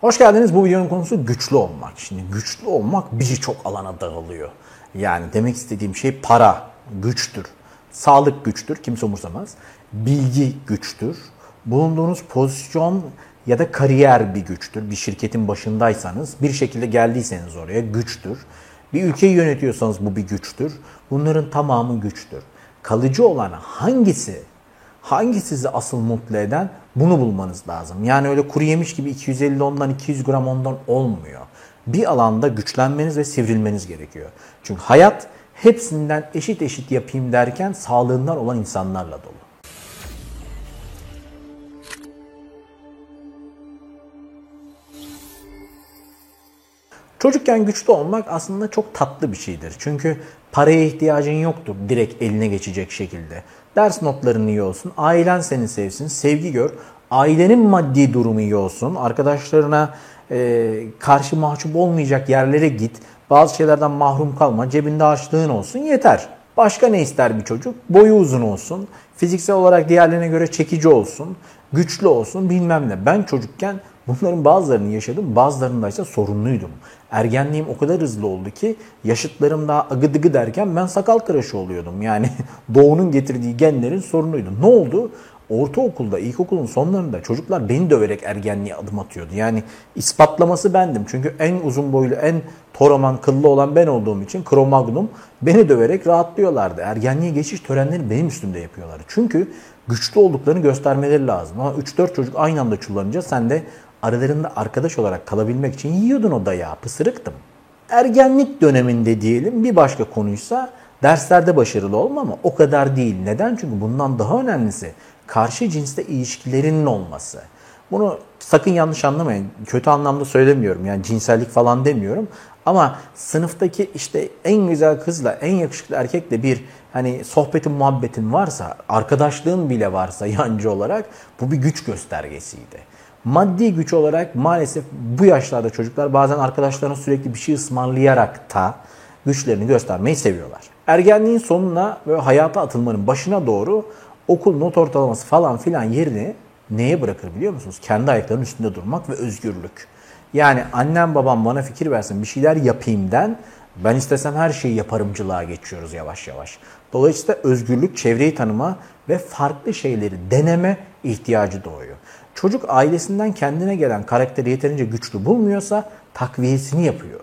Hoş geldiniz. Bu videonun konusu güçlü olmak. Şimdi güçlü olmak birçok alana dağılıyor. Yani demek istediğim şey para güçtür. Sağlık güçtür. Kimse umursamaz. Bilgi güçtür. Bulunduğunuz pozisyon ya da kariyer bir güçtür. Bir şirketin başındaysanız, bir şekilde geldiyseniz oraya güçtür. Bir ülkeyi yönetiyorsanız bu bir güçtür. Bunların tamamı güçtür. Kalıcı olan hangisi Hangi sizi asıl mutlu eden bunu bulmanız lazım. Yani öyle kuru yemiş gibi 250 ondan 200 gram ondan olmuyor. Bir alanda güçlenmeniz ve sivrilmeniz gerekiyor. Çünkü hayat hepsinden eşit eşit yapayım derken sağlığından olan insanlarla dolu. Çocukken güçlü olmak aslında çok tatlı bir şeydir. Çünkü paraya ihtiyacın yoktur direkt eline geçecek şekilde. Ders notların iyi olsun, ailen seni sevsin, sevgi gör. Ailenin maddi durumu iyi olsun, arkadaşlarına e, karşı mahcup olmayacak yerlere git. Bazı şeylerden mahrum kalma, cebinde harçlığın olsun yeter. Başka ne ister bir çocuk? Boyu uzun olsun, fiziksel olarak diğerlerine göre çekici olsun, güçlü olsun bilmem ne. Ben çocukken bunların bazılarını yaşadım, bazılarında ise sorunluydum. Ergenliğim o kadar hızlı oldu ki yaşıtlarım daha agıdıgı derken ben sakal tıraşı oluyordum. Yani doğunun getirdiği genlerin sorunuydu. Ne oldu? Ortaokulda, ilkokulun sonlarında çocuklar beni döverek ergenliğe adım atıyordu. Yani ispatlaması bendim. Çünkü en uzun boylu, en toraman, kıllı olan ben olduğum için Kromagnum beni döverek rahatlıyorlardı. Ergenliğe geçiş törenleri benim üstümde yapıyorlar. Çünkü güçlü olduklarını göstermeleri lazım. Ama 3-4 çocuk aynı anda çullanınca sen de aralarında arkadaş olarak kalabilmek için yiyordun o dayağı. Pısırıktım. Ergenlik döneminde diyelim bir başka konuysa derslerde başarılı olma ama o kadar değil. Neden? Çünkü bundan daha önemlisi karşı cinste ilişkilerinin olması. Bunu sakın yanlış anlamayın. Kötü anlamda söylemiyorum. Yani cinsellik falan demiyorum. Ama sınıftaki işte en güzel kızla, en yakışıklı erkekle bir hani sohbetin, muhabbetin varsa, arkadaşlığın bile varsa yancı olarak bu bir güç göstergesiydi. Maddi güç olarak maalesef bu yaşlarda çocuklar bazen arkadaşlarına sürekli bir şey ısmarlayarak da güçlerini göstermeyi seviyorlar. Ergenliğin sonuna ve hayata atılmanın başına doğru okul not ortalaması falan filan yerini neye bırakır biliyor musunuz? Kendi ayaklarının üstünde durmak ve özgürlük. Yani annem babam bana fikir versin bir şeyler yapayımden ben istesem her şeyi yaparımcılığa geçiyoruz yavaş yavaş. Dolayısıyla özgürlük, çevreyi tanıma ve farklı şeyleri deneme ihtiyacı doğuyor. Çocuk ailesinden kendine gelen karakteri yeterince güçlü bulmuyorsa takviyesini yapıyor.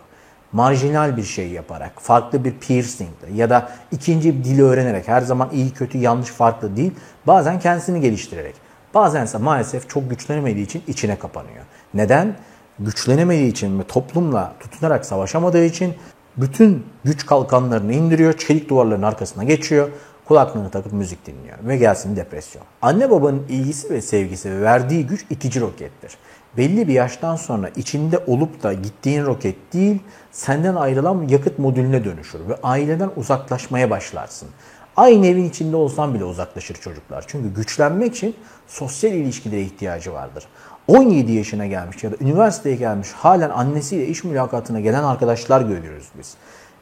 Marjinal bir şey yaparak, farklı bir piercingle ya da ikinci bir dili öğrenerek, her zaman iyi kötü yanlış farklı değil, bazen kendisini geliştirerek. Bazense maalesef çok güçlenemediği için içine kapanıyor. Neden? Güçlenemediği için ve toplumla tutunarak savaşamadığı için bütün güç kalkanlarını indiriyor, çelik duvarların arkasına geçiyor kulaklığını takıp müzik dinliyor ve gelsin depresyon. Anne babanın ilgisi ve sevgisi ve verdiği güç itici rokettir. Belli bir yaştan sonra içinde olup da gittiğin roket değil, senden ayrılan yakıt modülüne dönüşür ve aileden uzaklaşmaya başlarsın. Aynı evin içinde olsan bile uzaklaşır çocuklar. Çünkü güçlenmek için sosyal ilişkilere ihtiyacı vardır. 17 yaşına gelmiş ya da üniversiteye gelmiş halen annesiyle iş mülakatına gelen arkadaşlar görüyoruz biz.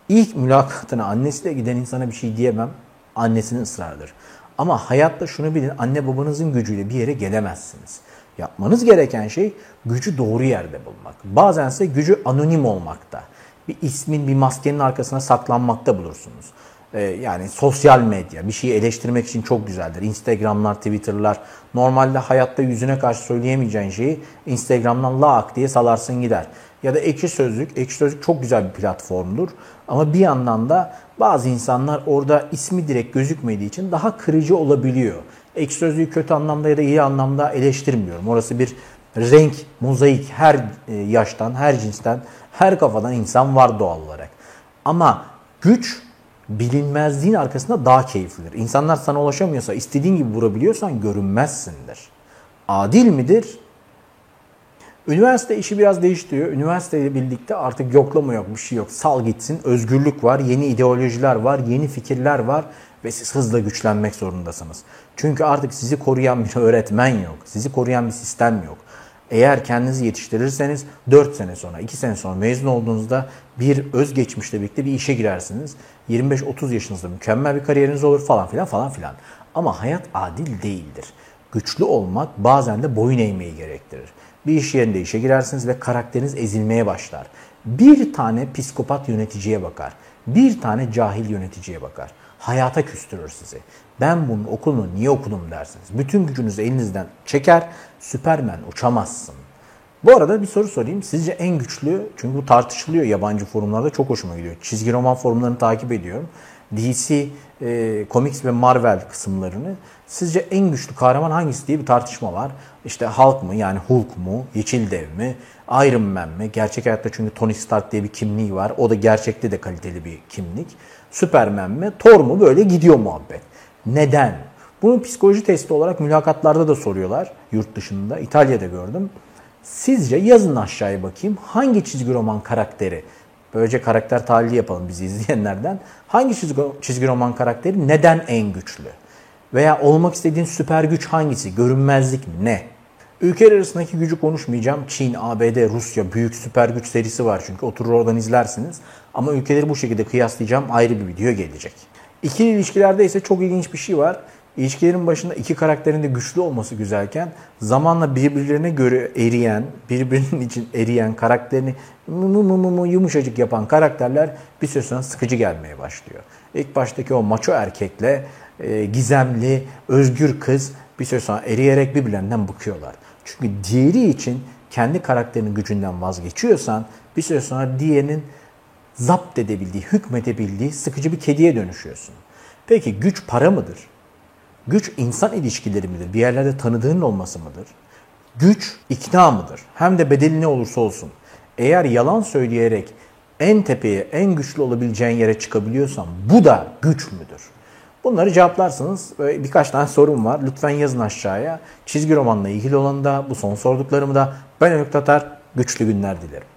İlk mülakatına annesiyle giden insana bir şey diyemem annesinin ısrarıdır. Ama hayatta şunu bilin anne babanızın gücüyle bir yere gelemezsiniz. Yapmanız gereken şey gücü doğru yerde bulmak. Bazense gücü anonim olmakta. Bir ismin bir maskenin arkasına saklanmakta bulursunuz. Ee, yani sosyal medya bir şeyi eleştirmek için çok güzeldir. Instagramlar, Twitter'lar normalde hayatta yüzüne karşı söyleyemeyeceğin şeyi Instagram'dan lak diye salarsın gider. Ya da Ekşi Sözlük. Ekşi Sözlük çok güzel bir platformdur. Ama bir yandan da bazı insanlar orada ismi direkt gözükmediği için daha kırıcı olabiliyor. Ekşi Sözlüğü kötü anlamda ya da iyi anlamda eleştirmiyorum. Orası bir renk, mozaik her e, yaştan, her cinsten, her kafadan insan var doğal olarak. Ama güç bilinmezliğin arkasında daha keyiflidir. İnsanlar sana ulaşamıyorsa, istediğin gibi vurabiliyorsan görünmezsindir. Adil midir? Üniversite işi biraz değiştiriyor. Üniversiteyle birlikte artık yoklama yok, bir şey yok. Sal gitsin. Özgürlük var, yeni ideolojiler var, yeni fikirler var ve siz hızla güçlenmek zorundasınız. Çünkü artık sizi koruyan bir öğretmen yok. Sizi koruyan bir sistem yok. Eğer kendinizi yetiştirirseniz 4 sene sonra, 2 sene sonra mezun olduğunuzda bir özgeçmişle birlikte bir işe girersiniz. 25-30 yaşınızda mükemmel bir kariyeriniz olur falan filan falan filan. Ama hayat adil değildir. Güçlü olmak bazen de boyun eğmeyi gerektirir. Bir iş yerinde işe girersiniz ve karakteriniz ezilmeye başlar. Bir tane psikopat yöneticiye bakar. Bir tane cahil yöneticiye bakar. Hayata küstürür sizi. Ben bunun okulunu niye okudum dersiniz. Bütün gücünüzü elinizden çeker. Süpermen uçamazsın. Bu arada bir soru sorayım. Sizce en güçlü, çünkü bu tartışılıyor yabancı forumlarda çok hoşuma gidiyor. Çizgi roman forumlarını takip ediyorum. DC, e, Comics ve Marvel kısımlarını. Sizce en güçlü kahraman hangisi diye bir tartışma var. İşte Hulk mu yani Hulk mu, Yeşil Dev mi, Iron Man mi? Gerçek hayatta çünkü Tony Stark diye bir kimliği var. O da gerçekte de kaliteli bir kimlik. Superman mi, Thor mu böyle gidiyor muhabbet. Neden? Bunu psikoloji testi olarak mülakatlarda da soruyorlar yurt dışında. İtalya'da gördüm. Sizce yazın aşağıya bakayım hangi çizgi roman karakteri Böylece karakter tahlili yapalım bizi izleyenlerden. Hangi çizgi, çizgi roman karakteri neden en güçlü? Veya olmak istediğin süper güç hangisi? Görünmezlik mi? Ne? Ülkeler arasındaki gücü konuşmayacağım. Çin, ABD, Rusya büyük süper güç serisi var çünkü oturur oradan izlersiniz. Ama ülkeleri bu şekilde kıyaslayacağım ayrı bir video gelecek. İkili ilişkilerde ise çok ilginç bir şey var. İlişkilerin başında iki karakterin de güçlü olması güzelken zamanla birbirlerine göre eriyen, birbirinin için eriyen karakterini mu mu mu mu yumuşacık yapan karakterler bir süre sonra sıkıcı gelmeye başlıyor. İlk baştaki o maço erkekle e, gizemli, özgür kız bir süre sonra eriyerek birbirlerinden bıkıyorlar. Çünkü diğeri için kendi karakterinin gücünden vazgeçiyorsan bir süre sonra diğerinin zapt edebildiği, hükmedebildiği sıkıcı bir kediye dönüşüyorsun. Peki güç para mıdır? Güç insan ilişkileri midir? Bir yerlerde tanıdığın olması mıdır? Güç ikna mıdır? Hem de bedeli ne olursa olsun. Eğer yalan söyleyerek en tepeye, en güçlü olabileceğin yere çıkabiliyorsan bu da güç müdür? Bunları cevaplarsanız birkaç tane sorum var. Lütfen yazın aşağıya. Çizgi romanla ilgili olanı da bu son sorduklarımı da ben Önük Tatar güçlü günler dilerim.